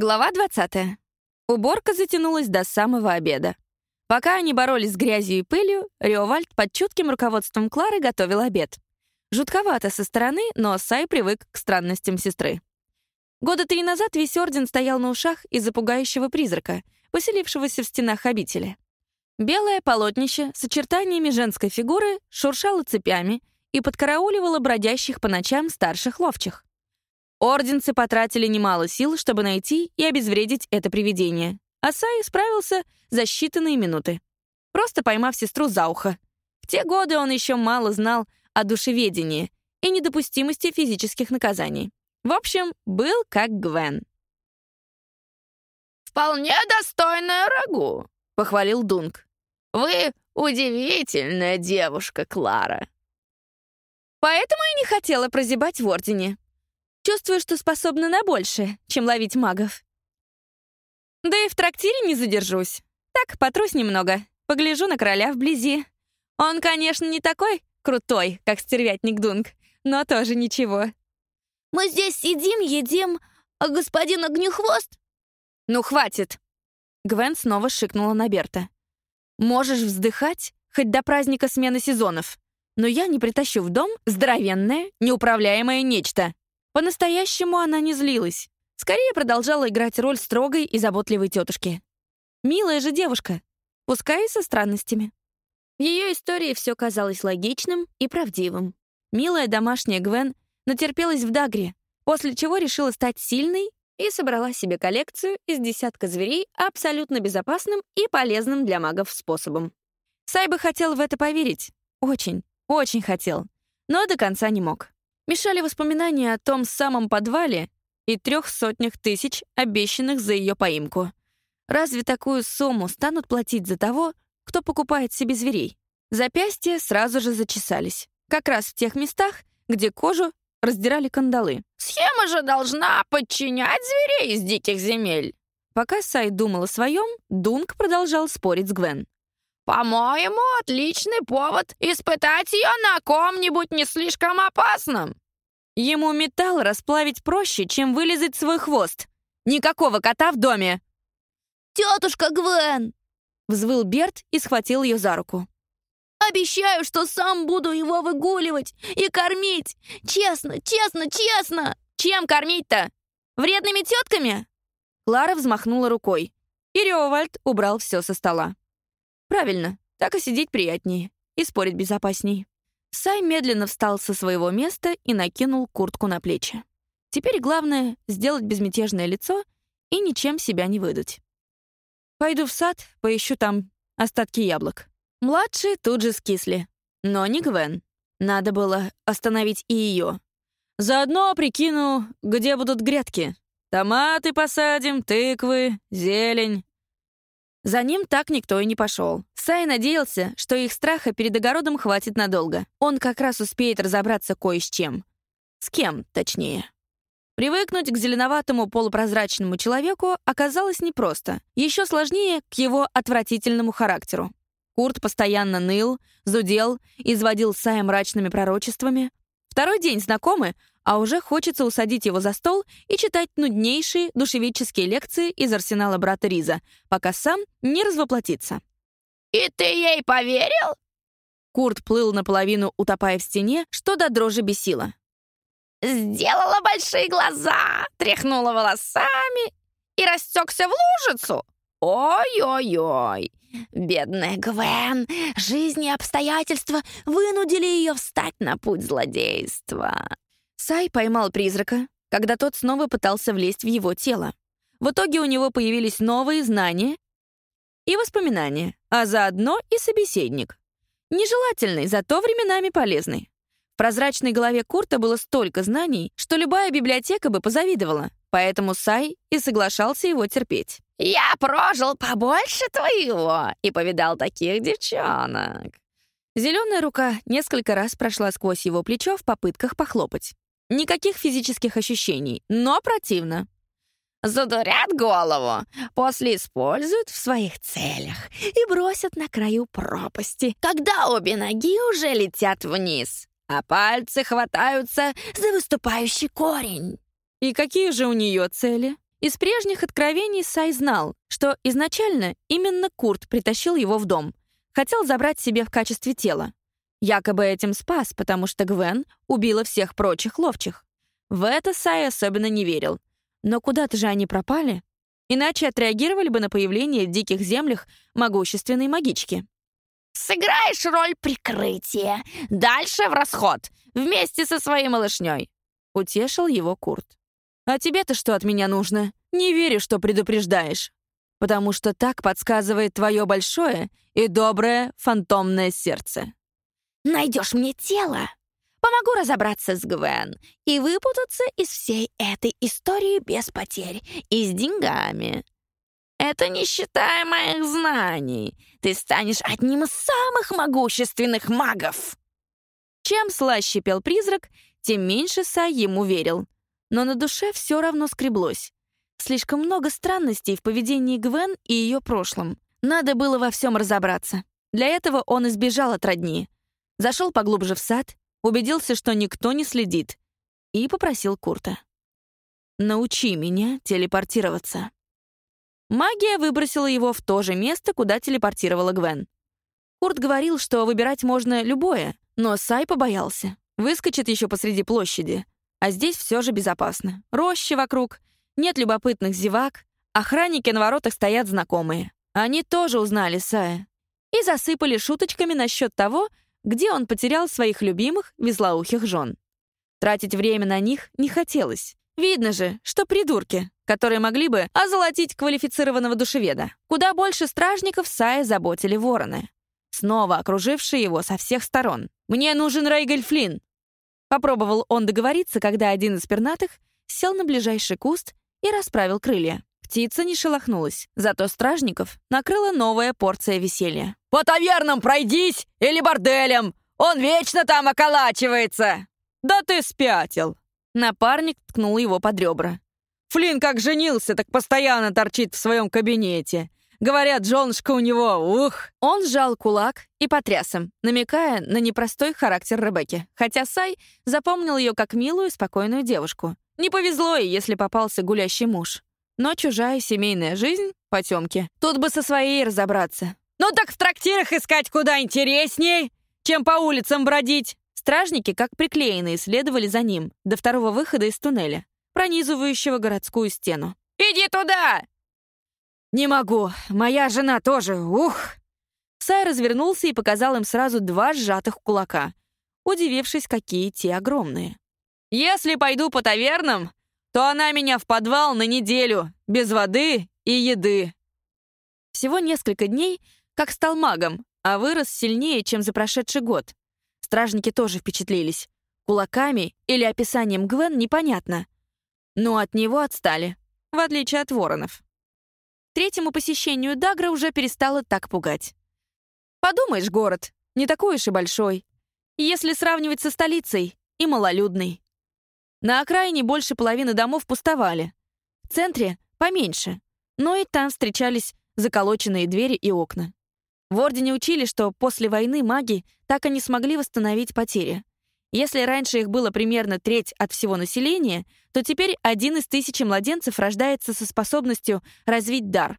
Глава 20. Уборка затянулась до самого обеда. Пока они боролись с грязью и пылью, Риовальд под чутким руководством Клары готовил обед. Жутковато со стороны, но Сай привык к странностям сестры. Года три назад весь орден стоял на ушах из-за пугающего призрака, поселившегося в стенах обители. Белое полотнище с очертаниями женской фигуры шуршало цепями и подкарауливало бродящих по ночам старших ловчих. Орденцы потратили немало сил, чтобы найти и обезвредить это привидение. А Сай справился за считанные минуты, просто поймав сестру за ухо. В те годы он еще мало знал о душеведении и недопустимости физических наказаний. В общем, был как Гвен. «Вполне достойная рагу», — похвалил Дунк. «Вы удивительная девушка, Клара». «Поэтому и не хотела прозябать в Ордене», Чувствую, что способна на большее, чем ловить магов. Да и в трактире не задержусь. Так, потрусь немного, погляжу на короля вблизи. Он, конечно, не такой крутой, как стервятник Дунк, но тоже ничего. «Мы здесь сидим, едим, а господин Огнехвост?» «Ну, хватит!» Гвен снова шикнула на Берта. «Можешь вздыхать хоть до праздника смены сезонов, но я не притащу в дом здоровенное, неуправляемое нечто. По-настоящему она не злилась. Скорее продолжала играть роль строгой и заботливой тетушки. Милая же девушка, пускай и со странностями. В ее истории все казалось логичным и правдивым. Милая домашняя Гвен натерпелась в Дагре, после чего решила стать сильной и собрала себе коллекцию из десятка зверей абсолютно безопасным и полезным для магов способом. Сайба хотел в это поверить. Очень, очень хотел. Но до конца не мог. Мешали воспоминания о том самом подвале и трех сотнях тысяч, обещанных за ее поимку. Разве такую сумму станут платить за того, кто покупает себе зверей? Запястья сразу же зачесались. Как раз в тех местах, где кожу раздирали кандалы. «Схема же должна подчинять зверей из диких земель!» Пока Сай думал о своем, Дунк продолжал спорить с Гвен. «По-моему, отличный повод испытать ее на ком-нибудь не слишком опасном». Ему металл расплавить проще, чем вылезать свой хвост. Никакого кота в доме. «Тетушка Гвен!» — взвыл Берт и схватил ее за руку. «Обещаю, что сам буду его выгуливать и кормить! Честно, честно, честно!» «Чем кормить-то? Вредными тетками?» Клара взмахнула рукой, и Риовальд убрал все со стола. Правильно, так и сидеть приятнее, и спорить безопасней. Сай медленно встал со своего места и накинул куртку на плечи. Теперь главное — сделать безмятежное лицо и ничем себя не выдать. Пойду в сад, поищу там остатки яблок. Младшие тут же скисли. Но не Гвен. Надо было остановить и ее. Заодно прикину, где будут грядки. Томаты посадим, тыквы, зелень. За ним так никто и не пошел. Сай надеялся, что их страха перед огородом хватит надолго. Он как раз успеет разобраться кое с чем. С кем, точнее. Привыкнуть к зеленоватому полупрозрачному человеку оказалось непросто. Еще сложнее к его отвратительному характеру. Курт постоянно ныл, зудел, изводил Сая мрачными пророчествами. Второй день знакомы, а уже хочется усадить его за стол и читать нуднейшие душевические лекции из арсенала брата Риза, пока сам не развоплотится. «И ты ей поверил?» Курт плыл наполовину, утопая в стене, что до дрожи бесило. «Сделала большие глаза, тряхнула волосами и растекся в лужицу. Ой-ой-ой, бедная Гвен, жизнь и обстоятельства вынудили ее встать на путь злодейства». Сай поймал призрака, когда тот снова пытался влезть в его тело. В итоге у него появились новые знания и воспоминания, а заодно и собеседник. Нежелательный, зато временами полезный. В прозрачной голове Курта было столько знаний, что любая библиотека бы позавидовала, поэтому Сай и соглашался его терпеть. «Я прожил побольше твоего и повидал таких девчонок». Зеленая рука несколько раз прошла сквозь его плечо в попытках похлопать. Никаких физических ощущений, но противно. Задурят голову, после используют в своих целях и бросят на краю пропасти, когда обе ноги уже летят вниз, а пальцы хватаются за выступающий корень. И какие же у нее цели? Из прежних откровений Сай знал, что изначально именно Курт притащил его в дом. Хотел забрать себе в качестве тела. Якобы этим спас, потому что Гвен убила всех прочих ловчих. В это Сай особенно не верил. Но куда-то же они пропали. Иначе отреагировали бы на появление в диких землях могущественной магички. «Сыграешь роль прикрытия. Дальше в расход. Вместе со своей малышней», — утешил его Курт. А тебе-то что от меня нужно? Не верю, что предупреждаешь. Потому что так подсказывает твое большое и доброе фантомное сердце. Найдешь мне тело, помогу разобраться с Гвен и выпутаться из всей этой истории без потерь и с деньгами. Это не считая моих знаний. Ты станешь одним из самых могущественных магов. Чем слаще пел призрак, тем меньше Сай ему верил но на душе все равно скреблось. Слишком много странностей в поведении Гвен и ее прошлом. Надо было во всем разобраться. Для этого он избежал от родни. Зашел поглубже в сад, убедился, что никто не следит, и попросил Курта. «Научи меня телепортироваться». Магия выбросила его в то же место, куда телепортировала Гвен. Курт говорил, что выбирать можно любое, но Сай побоялся. Выскочит еще посреди площади — а здесь все же безопасно. Рощи вокруг, нет любопытных зевак, охранники на воротах стоят знакомые. Они тоже узнали Сая и засыпали шуточками насчет того, где он потерял своих любимых везлоухих жен. Тратить время на них не хотелось. Видно же, что придурки, которые могли бы озолотить квалифицированного душеведа. Куда больше стражников Сая заботили вороны, снова окружившие его со всех сторон. «Мне нужен Рейгель Флинн!» Попробовал он договориться, когда один из пернатых сел на ближайший куст и расправил крылья. Птица не шелохнулась, зато стражников накрыла новая порция веселья. «По тавернам пройдись или борделям! Он вечно там околачивается!» «Да ты спятил!» Напарник ткнул его под ребра. «Флинн как женился, так постоянно торчит в своем кабинете. Говорят, женушка у него, ух!» Он сжал кулак и потряс им, намекая на непростой характер Ребекки, хотя Сай запомнил ее как милую, спокойную девушку. Не повезло ей, если попался гулящий муж. Но чужая семейная жизнь — потемки. Тут бы со своей разобраться. «Ну так в трактирах искать куда интересней, чем по улицам бродить!» Стражники, как приклеенные, следовали за ним до второго выхода из туннеля, пронизывающего городскую стену. «Иди туда!» «Не могу. Моя жена тоже. Ух!» Сай развернулся и показал им сразу два сжатых кулака, удивившись, какие те огромные. «Если пойду по тавернам, то она меня в подвал на неделю, без воды и еды». Всего несколько дней, как стал магом, а вырос сильнее, чем за прошедший год. Стражники тоже впечатлились. Кулаками или описанием Гвен непонятно. Но от него отстали, в отличие от воронов третьему посещению Дагра уже перестало так пугать. Подумаешь, город, не такой уж и большой. Если сравнивать со столицей, и малолюдный. На окраине больше половины домов пустовали. В центре — поменьше, но и там встречались заколоченные двери и окна. В Ордене учили, что после войны маги так и не смогли восстановить потери. Если раньше их было примерно треть от всего населения, то теперь один из тысячи младенцев рождается со способностью развить дар.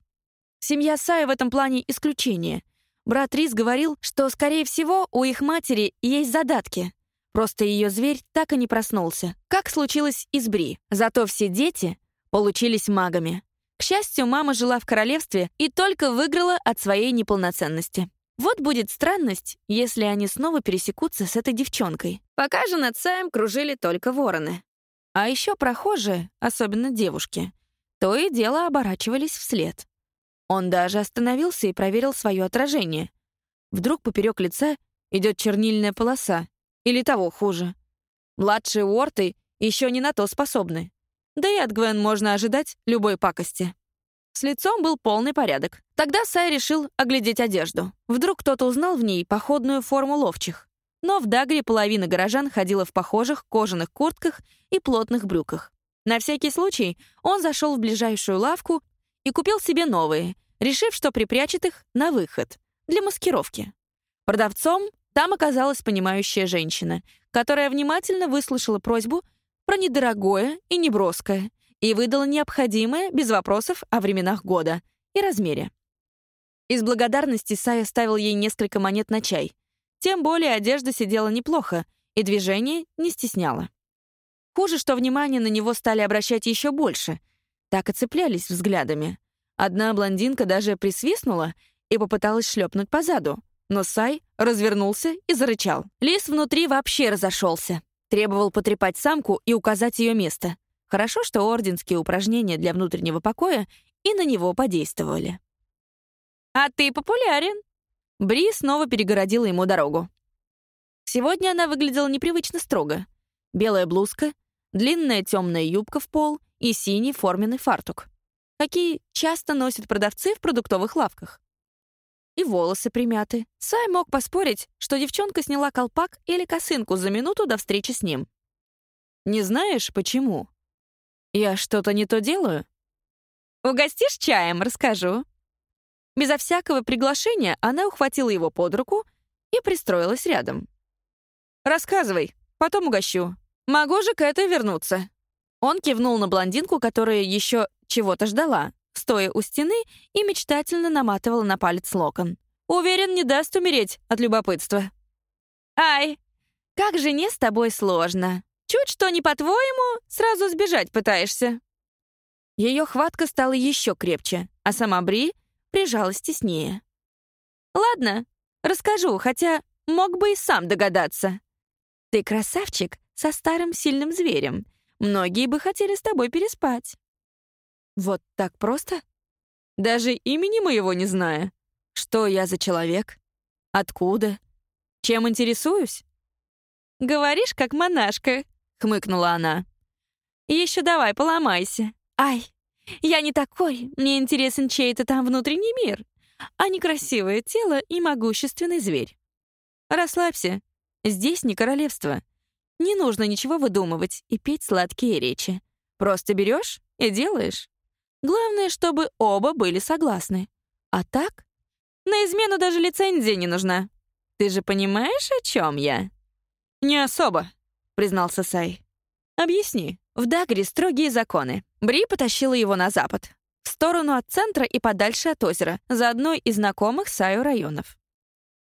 Семья Сая в этом плане исключение. Брат Рис говорил, что, скорее всего, у их матери есть задатки. Просто ее зверь так и не проснулся, как случилось и с Бри. Зато все дети получились магами. К счастью, мама жила в королевстве и только выиграла от своей неполноценности. Вот будет странность, если они снова пересекутся с этой девчонкой. Пока же над Саем кружили только вороны. А еще прохожие, особенно девушки, то и дело оборачивались вслед. Он даже остановился и проверил свое отражение. Вдруг поперек лица идет чернильная полоса, или того хуже. Младшие Уорты еще не на то способны. Да и от Гвен можно ожидать любой пакости. С лицом был полный порядок. Тогда Сай решил оглядеть одежду. Вдруг кто-то узнал в ней походную форму ловчих. Но в Дагре половина горожан ходила в похожих кожаных куртках и плотных брюках. На всякий случай он зашел в ближайшую лавку и купил себе новые, решив, что припрячет их на выход, для маскировки. Продавцом там оказалась понимающая женщина, которая внимательно выслушала просьбу про недорогое и неброское и выдала необходимое без вопросов о временах года и размере. Из благодарности Сай оставил ей несколько монет на чай. Тем более одежда сидела неплохо, и движение не стесняло. Хуже, что внимание на него стали обращать еще больше. Так и цеплялись взглядами. Одна блондинка даже присвистнула и попыталась шлепнуть по заду. Но Сай развернулся и зарычал. Лис внутри вообще разошелся. Требовал потрепать самку и указать ее место. Хорошо, что орденские упражнения для внутреннего покоя и на него подействовали. «А ты популярен!» Бри снова перегородила ему дорогу. Сегодня она выглядела непривычно строго. Белая блузка, длинная темная юбка в пол и синий форменный фартук. Какие часто носят продавцы в продуктовых лавках и волосы примяты. Сай мог поспорить, что девчонка сняла колпак или косынку за минуту до встречи с ним. «Не знаешь, почему?» «Я что-то не то делаю?» «Угостишь чаем, расскажу». Безо всякого приглашения она ухватила его под руку и пристроилась рядом. «Рассказывай, потом угощу. Могу же к этой вернуться». Он кивнул на блондинку, которая еще чего-то ждала, стоя у стены и мечтательно наматывала на палец локон. Уверен, не даст умереть от любопытства. «Ай, как же не с тобой сложно. Чуть что не по-твоему, сразу сбежать пытаешься». Ее хватка стала еще крепче, а сама Бри прижалась теснее. «Ладно, расскажу, хотя мог бы и сам догадаться. Ты красавчик со старым сильным зверем. Многие бы хотели с тобой переспать». Вот так просто? Даже имени моего не зная. Что я за человек? Откуда? Чем интересуюсь? «Говоришь, как монашка», — хмыкнула она. «Еще давай, поломайся. Ай, я не такой, мне интересен чей-то там внутренний мир, а не красивое тело и могущественный зверь. Расслабься, здесь не королевство. Не нужно ничего выдумывать и петь сладкие речи. Просто берешь и делаешь. Главное, чтобы оба были согласны. А так? На измену даже лицензия не нужна. Ты же понимаешь, о чем я? Не особо, признался Сай. Объясни. В Дагре строгие законы. Бри потащила его на запад, в сторону от центра и подальше от озера, за одной из знакомых Саю районов.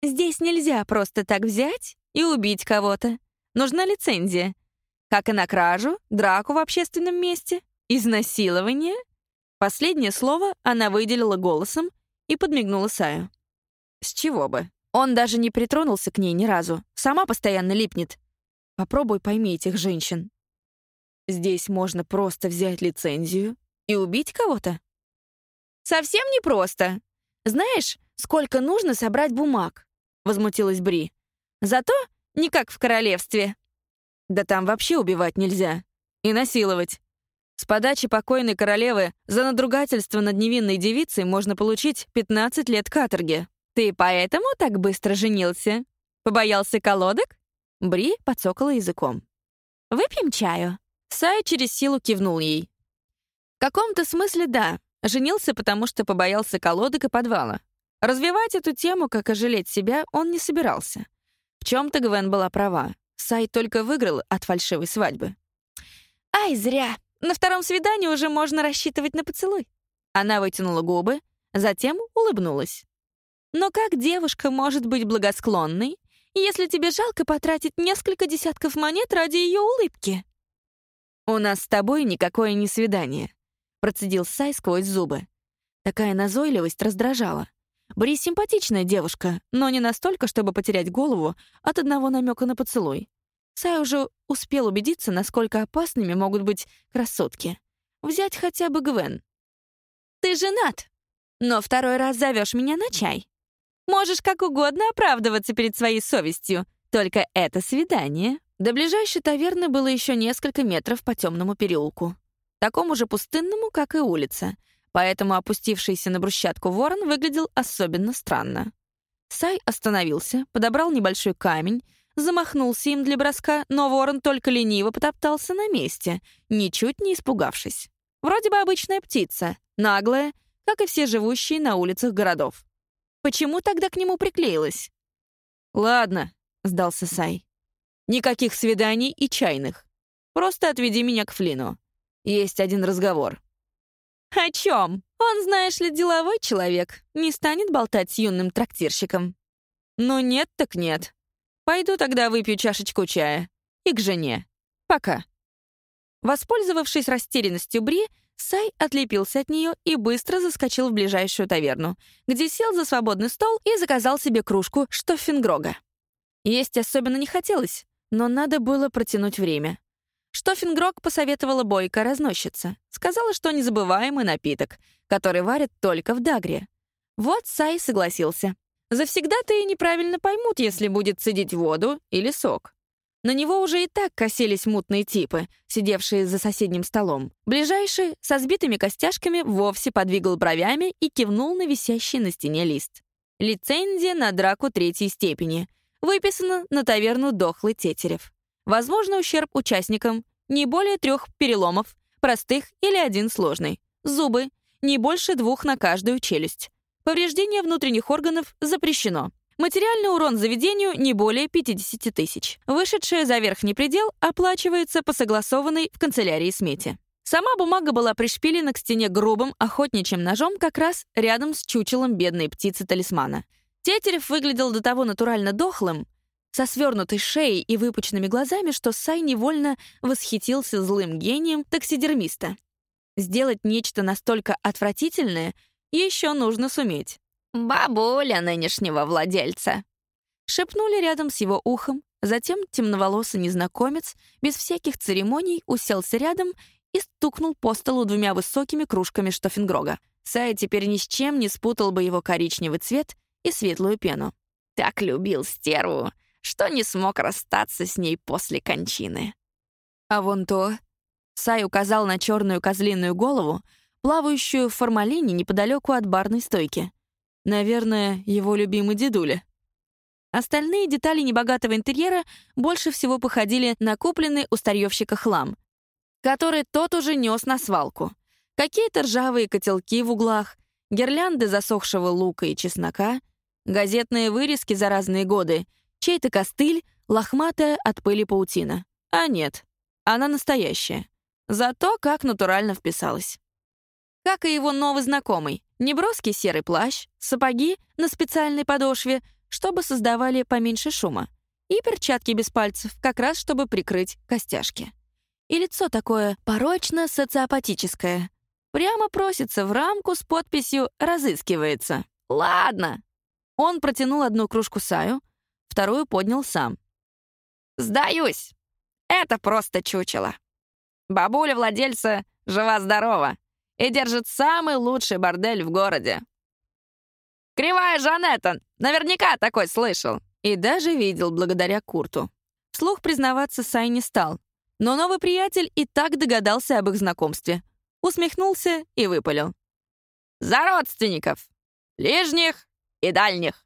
Здесь нельзя просто так взять и убить кого-то. Нужна лицензия. Как и на кражу, драку в общественном месте, изнасилование Последнее слово она выделила голосом и подмигнула Саю. С чего бы? Он даже не притронулся к ней ни разу. Сама постоянно липнет. Попробуй пойми этих женщин. Здесь можно просто взять лицензию и убить кого-то? Совсем не просто. Знаешь, сколько нужно собрать бумаг? Возмутилась Бри. Зато не как в королевстве. Да там вообще убивать нельзя. И насиловать. С подачи покойной королевы за надругательство над невинной девицей можно получить 15 лет каторги. Ты поэтому так быстро женился? Побоялся колодок? Бри подсокала языком. «Выпьем чаю?» Сай через силу кивнул ей. В каком-то смысле да. Женился, потому что побоялся колодок и подвала. Развивать эту тему, как и жалеть себя, он не собирался. В чем-то Гвен была права. Сай только выиграл от фальшивой свадьбы. «Ай, зря!» На втором свидании уже можно рассчитывать на поцелуй. Она вытянула губы, затем улыбнулась. Но как девушка может быть благосклонной, если тебе жалко потратить несколько десятков монет ради ее улыбки? «У нас с тобой никакое не свидание», — процедил Сай сквозь зубы. Такая назойливость раздражала. Бри симпатичная девушка, но не настолько, чтобы потерять голову от одного намека на поцелуй. Сай уже успел убедиться, насколько опасными могут быть красотки. Взять хотя бы Гвен. «Ты женат, но второй раз зовешь меня на чай. Можешь как угодно оправдываться перед своей совестью, только это свидание». До ближайшей таверны было еще несколько метров по темному переулку. Такому же пустынному, как и улица. Поэтому опустившийся на брусчатку ворон выглядел особенно странно. Сай остановился, подобрал небольшой камень, замахнулся им для броска, но ворон только лениво потоптался на месте, ничуть не испугавшись. Вроде бы обычная птица, наглая, как и все живущие на улицах городов. Почему тогда к нему приклеилась? «Ладно», — сдался Сай. «Никаких свиданий и чайных. Просто отведи меня к Флину. есть один разговор». «О чем? Он, знаешь ли, деловой человек, не станет болтать с юным трактирщиком». «Ну нет так нет. Пойду тогда выпью чашечку чая. И к жене. Пока». Воспользовавшись растерянностью Бри, Сай отлепился от нее и быстро заскочил в ближайшую таверну, где сел за свободный стол и заказал себе кружку штоффингрога. Есть особенно не хотелось, но надо было протянуть время. Штоффингрог посоветовала бойко разносчица. Сказала, что незабываемый напиток, который варят только в Дагре. Вот Сай согласился. Завсегда-то и неправильно поймут, если будет цедить воду или сок. На него уже и так косились мутные типы, сидевшие за соседним столом. Ближайший, со сбитыми костяшками, вовсе подвигал бровями и кивнул на висящий на стене лист. Лицензия на драку третьей степени. Выписана на таверну «Дохлый Тетерев». Возможно, ущерб участникам не более трех переломов, простых или один сложный. Зубы — не больше двух на каждую челюсть. Повреждение внутренних органов запрещено. Материальный урон заведению не более 50 тысяч. Вышедшее за верхний предел оплачивается по согласованной в канцелярии смете. Сама бумага была пришпилена к стене грубым охотничьим ножом как раз рядом с чучелом бедной птицы-талисмана. Тетерев выглядел до того натурально дохлым, со свернутой шеей и выпученными глазами, что Сай невольно восхитился злым гением таксидермиста. Сделать нечто настолько отвратительное еще нужно суметь. «Бабуля нынешнего владельца», — шепнули рядом с его ухом. Затем темноволосый незнакомец без всяких церемоний уселся рядом и стукнул по столу двумя высокими кружками штофингрога. Сай теперь ни с чем не спутал бы его коричневый цвет и светлую пену. «Так любил стерву, что не смог расстаться с ней после кончины». «А вон то...» Сай указал на черную козлиную голову, плавающую в формалине неподалеку от барной стойки. Наверное, его любимый дедуля. Остальные детали небогатого интерьера больше всего походили на купленный у старьевщика хлам, который тот уже нес на свалку. Какие-то ржавые котелки в углах, гирлянды засохшего лука и чеснока, газетные вырезки за разные годы, чей-то костыль, лохматая от пыли паутина. А нет, она настоящая. Зато как натурально вписалась. Как и его новый знакомый, Неброский серый плащ, сапоги на специальной подошве, чтобы создавали поменьше шума, и перчатки без пальцев, как раз чтобы прикрыть костяшки. И лицо такое порочно-социопатическое. Прямо просится в рамку с подписью «Разыскивается». «Ладно». Он протянул одну кружку Саю, вторую поднял сам. «Сдаюсь. Это просто чучело. Бабуля владельца жива-здорова и держит самый лучший бордель в городе. Кривая Жанетта, наверняка такой слышал. И даже видел благодаря Курту. Вслух признаваться Сай не стал, но новый приятель и так догадался об их знакомстве. Усмехнулся и выпалил. «За родственников! Ближних и дальних!»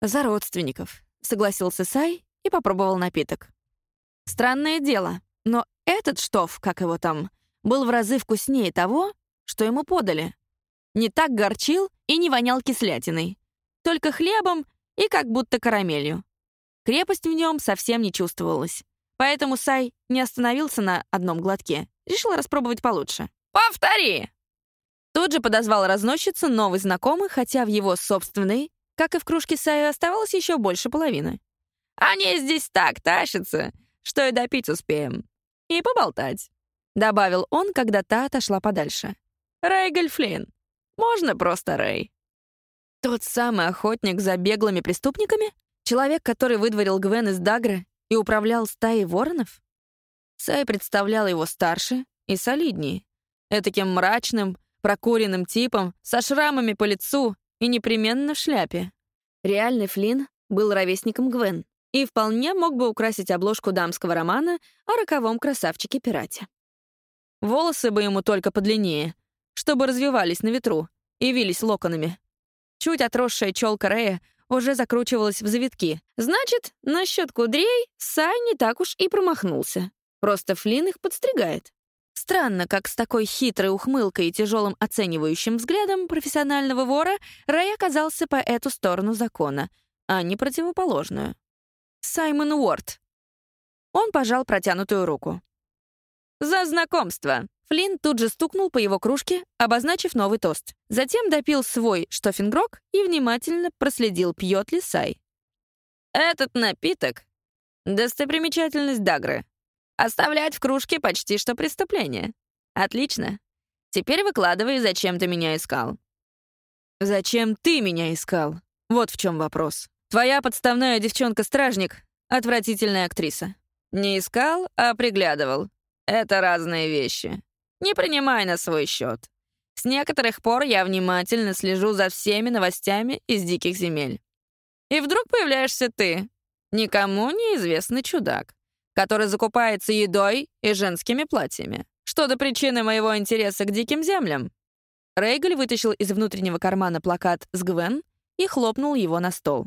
«За родственников», — согласился Сай и попробовал напиток. Странное дело, но этот штоф, как его там, был в разы вкуснее того, что ему подали. Не так горчил и не вонял кислятиной. Только хлебом и как будто карамелью. Крепость в нем совсем не чувствовалась. Поэтому Сай не остановился на одном глотке. Решил распробовать получше. «Повтори!» Тут же подозвал разносчицу новый знакомый, хотя в его собственной, как и в кружке Сая, оставалось еще больше половины. «Они здесь так тащатся, что и допить успеем. И поболтать». — добавил он, когда та отошла подальше. «Рэй Гольфлин. Можно просто Рэй». Тот самый охотник за беглыми преступниками? Человек, который выдворил Гвен из Дагра и управлял стаей воронов? Сай представлял его старше и солиднее. Этаким мрачным, прокуренным типом, со шрамами по лицу и непременно в шляпе. Реальный Флинн был ровесником Гвен и вполне мог бы украсить обложку дамского романа о роковом красавчике-пирате. Волосы бы ему только подлиннее, чтобы развивались на ветру и вились локонами. Чуть отросшая челка Рея уже закручивалась в завитки. Значит, насчет кудрей Сай не так уж и промахнулся. Просто Флинн их подстригает. Странно, как с такой хитрой ухмылкой и тяжелым оценивающим взглядом профессионального вора Рэй оказался по эту сторону закона, а не противоположную. Саймон Уорд. Он пожал протянутую руку. «За знакомство!» Флинн тут же стукнул по его кружке, обозначив новый тост. Затем допил свой штофингрок и внимательно проследил, пьет ли Сай. «Этот напиток — достопримечательность Дагры. Оставлять в кружке почти что преступление. Отлично. Теперь выкладывай, зачем ты меня искал». «Зачем ты меня искал? Вот в чем вопрос. Твоя подставная девчонка-стражник — отвратительная актриса. Не искал, а приглядывал. Это разные вещи. Не принимай на свой счет. С некоторых пор я внимательно слежу за всеми новостями из диких земель. И вдруг появляешься ты, никому неизвестный чудак, который закупается едой и женскими платьями. Что до причины моего интереса к диким землям? Рейгель вытащил из внутреннего кармана плакат с Гвен и хлопнул его на стол.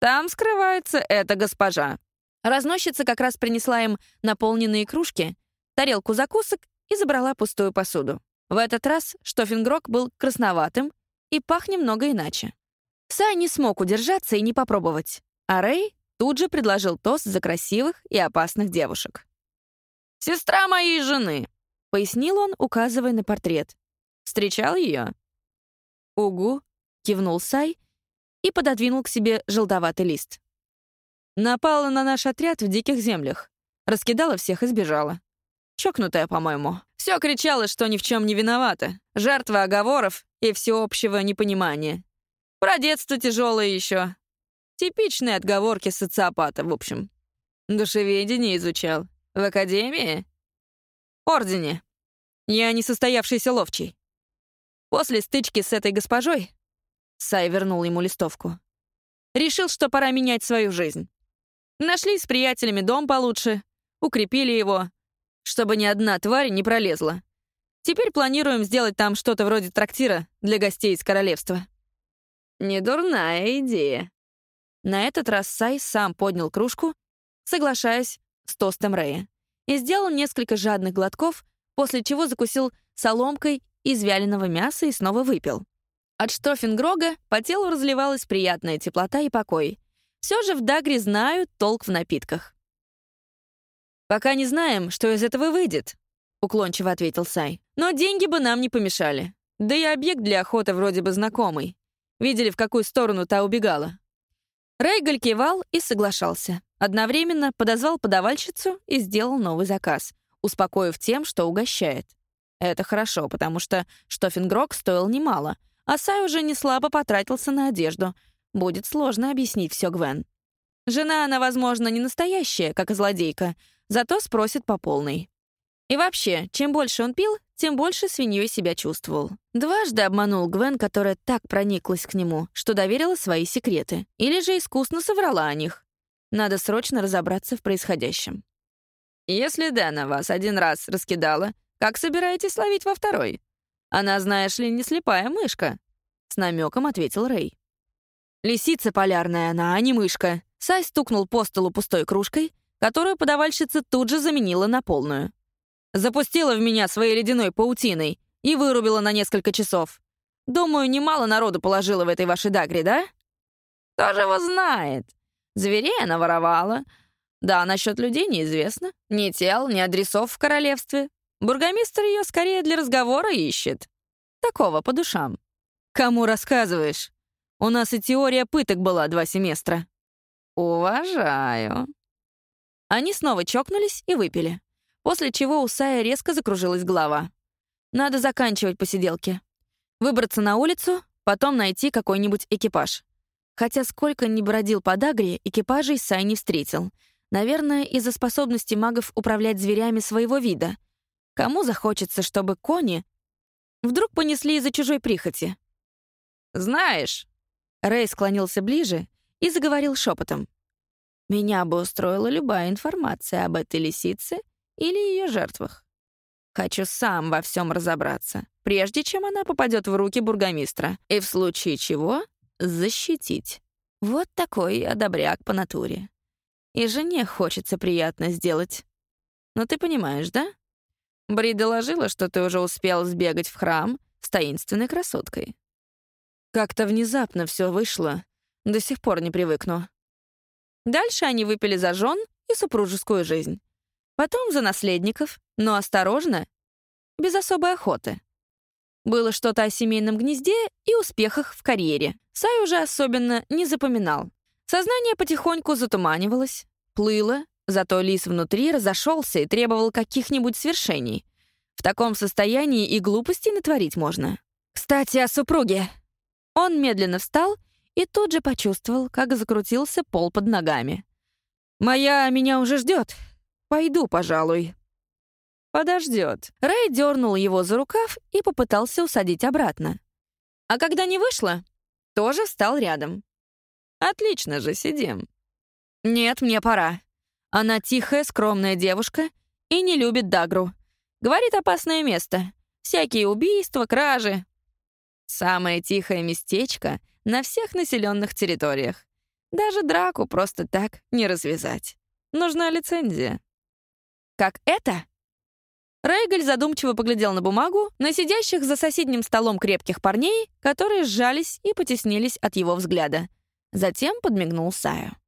Там скрывается эта госпожа. Разносчица как раз принесла им наполненные кружки, тарелку закусок и забрала пустую посуду. В этот раз штофингрок был красноватым и пах немного иначе. Сай не смог удержаться и не попробовать, а Рэй тут же предложил тост за красивых и опасных девушек. «Сестра моей жены», — пояснил он, указывая на портрет. «Встречал ее?» «Угу», — кивнул Сай и пододвинул к себе желтоватый лист. Напала на наш отряд в диких землях. Раскидала всех и сбежала. Чокнутая, по-моему. Все кричала, что ни в чем не виновата. Жертва оговоров и всеобщего непонимания. Про детство тяжелое еще. Типичные отговорки социопата, в общем. Душеведение изучал. В академии? Ордене. Я не состоявшийся ловчий. После стычки с этой госпожой Сай вернул ему листовку. Решил, что пора менять свою жизнь. Нашли с приятелями дом получше, укрепили его, чтобы ни одна тварь не пролезла. Теперь планируем сделать там что-то вроде трактира для гостей из королевства. Недурная идея. На этот раз Сай сам поднял кружку, соглашаясь с тостом Рэя, и сделал несколько жадных глотков, после чего закусил соломкой из вяленого мяса и снова выпил. От Штрофенгрога по телу разливалась приятная теплота и покой, все же в Дагре знают толк в напитках. «Пока не знаем, что из этого выйдет», — уклончиво ответил Сай. «Но деньги бы нам не помешали. Да и объект для охоты вроде бы знакомый. Видели, в какую сторону та убегала». Рейгаль кивал и соглашался. Одновременно подозвал подавальщицу и сделал новый заказ, успокоив тем, что угощает. Это хорошо, потому что Штофенгрок стоил немало, а Сай уже не слабо потратился на одежду — Будет сложно объяснить все Гвен. Жена она, возможно, не настоящая, как и злодейка, зато спросит по полной. И вообще, чем больше он пил, тем больше свиньей себя чувствовал. Дважды обманул Гвен, которая так прониклась к нему, что доверила свои секреты, или же искусно соврала о них. Надо срочно разобраться в происходящем. «Если Дэна вас один раз раскидала, как собираетесь ловить во второй? Она, знаешь ли, не слепая мышка», — с намеком ответил Рэй. Лисица полярная она, а не мышка. Сай стукнул по столу пустой кружкой, которую подавальщица тут же заменила на полную. Запустила в меня своей ледяной паутиной и вырубила на несколько часов. Думаю, немало народу положила в этой вашей дагре, да? Кто же его знает? Зверей она воровала. Да, насчет людей неизвестно. Ни тел, ни адресов в королевстве. Бургомистр ее скорее для разговора ищет. Такого по душам. Кому рассказываешь? У нас и теория пыток была два семестра». «Уважаю». Они снова чокнулись и выпили, после чего у Сая резко закружилась голова. Надо заканчивать посиделки. Выбраться на улицу, потом найти какой-нибудь экипаж. Хотя сколько ни бродил по Дагре, экипажей Сай не встретил. Наверное, из-за способности магов управлять зверями своего вида. Кому захочется, чтобы кони вдруг понесли из-за чужой прихоти? «Знаешь, Рэй склонился ближе и заговорил шепотом. «Меня бы устроила любая информация об этой лисице или ее жертвах. Хочу сам во всем разобраться, прежде чем она попадет в руки бургомистра, и в случае чего защитить. Вот такой я добряк по натуре. И жене хочется приятно сделать. Ну ты понимаешь, да? Бри доложила, что ты уже успел сбегать в храм с таинственной красоткой. Как-то внезапно все вышло. До сих пор не привыкну. Дальше они выпили за жен и супружескую жизнь. Потом за наследников, но осторожно, без особой охоты. Было что-то о семейном гнезде и успехах в карьере. Сай уже особенно не запоминал. Сознание потихоньку затуманивалось, плыло, зато лис внутри разошелся и требовал каких-нибудь свершений. В таком состоянии и глупостей натворить можно. Кстати, о супруге. Он медленно встал и тут же почувствовал, как закрутился пол под ногами. «Моя меня уже ждет. Пойду, пожалуй». «Подождет». Рэй дернул его за рукав и попытался усадить обратно. А когда не вышло, тоже встал рядом. «Отлично же, сидим». «Нет, мне пора. Она тихая, скромная девушка и не любит Дагру. Говорит, опасное место. Всякие убийства, кражи. Самое тихое местечко на всех населенных территориях. Даже драку просто так не развязать. Нужна лицензия. Как это? Рейгаль задумчиво поглядел на бумагу, на сидящих за соседним столом крепких парней, которые сжались и потеснились от его взгляда. Затем подмигнул Саю.